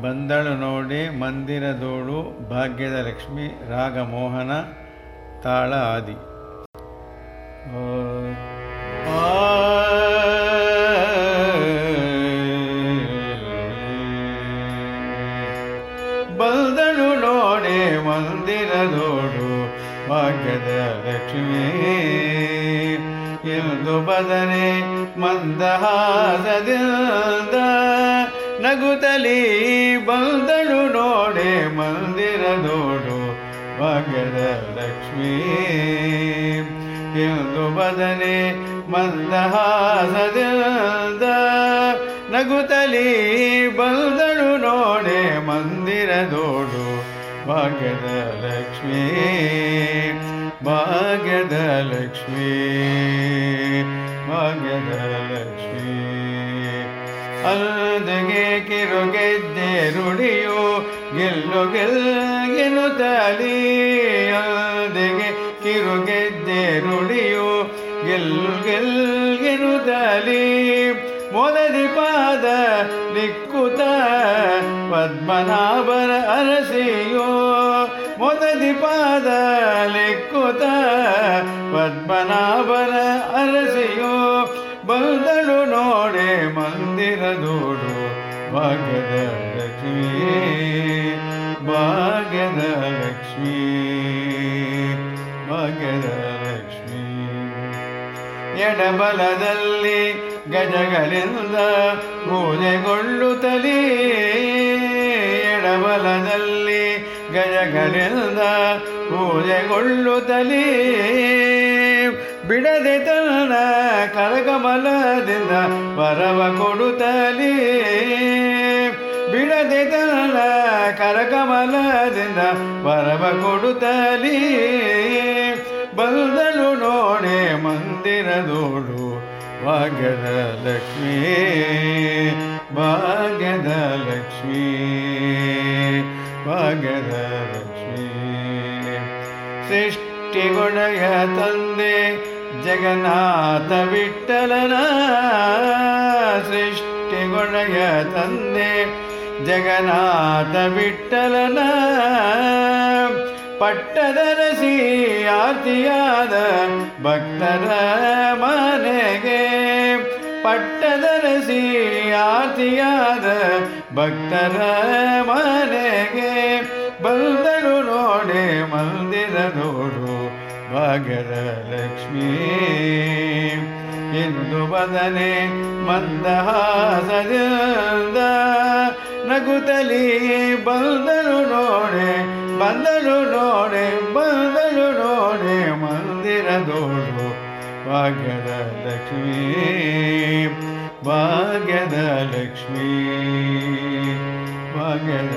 ಬಂದಳು ನೋಡಿ ಮಂದಿರದೋಳು ಭಾಗ್ಯದ ಲಕ್ಷ್ಮಿ, ರಾಗ ಮೋಹನ, ತಾಳ ಆದಿ. ಬಂದಳು ನೋಡಿ ಮಂದಿರದೋಡು ಭಾಗ್ಯದ ಲಕ್ಷ್ಮಿ. ಎಂದು ಬದನೆ ಮಂದಹಾಸದಿಂದ ನಗುತ್ತಲೀ ಬಂದಳು ನೋಡೆ ಮಂದಿರದೋಡು ಭಾಗ್ಯದ ಲಕ್ಷ್ಮೀ ಎಂದು ಬದನೆ ಮಂದಹಾಸದಿಂದ ನಗುತ್ತಲೀ ಬಂದಳು ನೋಡೆ ಮಂದಿರದೋಡು ಭಾಗ್ಯದ ಲಕ್ಷ್ಮೀ ಭಾಗ್ಯದ ಲಕ್ಷ್ಮೀ ಭಾಗ್ಯದ ಲಕ್ಷ್ಮೀ ಅಲ್ಲದಗೆ ಕಿರುಗೆದ್ದೆ ರುಡಿಯು ಗೆಲ್ಲು ಗೆಲ್ಗೆನು ತಲಿ ಅಲ್ದಗೆ ಕಿರುಗೆದ್ದೆ ರುಡಿಯು ಗೆಲ್ಲು ಗೆಲ್ಗೆನು ತಲಿ ಮೊದಲಿ ಪಾದ ಲಿಕ್ಕುತ ಪದ್ಮನಾಭರ ಅರಸಿಯೋ. ಮೊದಲಿ ಪಾದ ಲಿಕ್ಕುತ ಪದ್ಮನಾಭರ ಅರಸಿಯೋ. ನೋಡೆ ಮಂದಿರದೋಡು ಭಾಗ್ಯದ ಲಕ್ಷ್ಮೀ ಭಾಗ್ಯದ ಲಕ್ಷ್ಮೀ ಭಾಗ್ಯದ ಲಕ್ಷ್ಮೀ ಎಡಬಲದಲ್ಲಿ ಗಜಗಳಿಂದ ಪೂಜೆಗೊಳ್ಳುತ್ತಲೇ ಎಡಬಲದಲ್ಲಿ ಗಜಗಳಿಂದ ಪೂಜೆಗೊಳ್ಳುತ್ತಲೇ. ಬಿಡದೆ ತನ್ನ ಕರಕಮಲದಿಂದ ವರವ ಕೊಡುತ್ತಲೇ. ಬಿಡದೆ ತನ್ನ ಕರಕಮಲದಿಂದ ವರವ ಕೊಡುತ್ತಲೇ. ಬಂದಳು ನೋಡೆ ಮಂದಿರದೋಡು ಭಾಗ್ಯದ ಲಕ್ಷ್ಮೀ ಭಾಗ್ಯದ ಲಕ್ಷ್ಮೀ ಭಾಗ್ಯದ ಲಕ್ಷ್ಮೀ ಸೃಷ್ಟಿಗುಣಯ ತಂದೆ ಜಗನ್ನಾಥ ವಿಠಲನ ಸೃಷ್ಟಿಗುಣಯ ತಂದೆ. ಜಗನ್ನಾಥ ವಿಠಲನ ಪಟ್ಟದರಸಿ ಆರ್ತಿಯಾದ ಭಕ್ತರ ಮನೆಗೆ. ಪಟ್ಟದರಸಿ ಆರ್ತಿಯಾದ ಭಕ್ತರ ಮನೆಗೆ. ಬಂದಳು ನೋಡೆ ಮಂದಿರದೋಡು ಭಾಗ್ಯದ ಲಕ್ಷ್ಮೀ ಇಂದು ಬದನೆ ಮಂದಹಾಸದಿಂದ ನಗುತ್ತಲೀ ಬಂದರು ನೋಡೆ ಬಂದರು ನೋಡೆ ಬಂದರು ನೋಡೆ ಮಂದಿರದೋಡು ಭಾಗ್ಯದ ಲಕ್ಷ್ಮೀ ಭಾಗ್ಯದ ಲಕ್ಷ್ಮೀ ಭಾಗ್ಯದ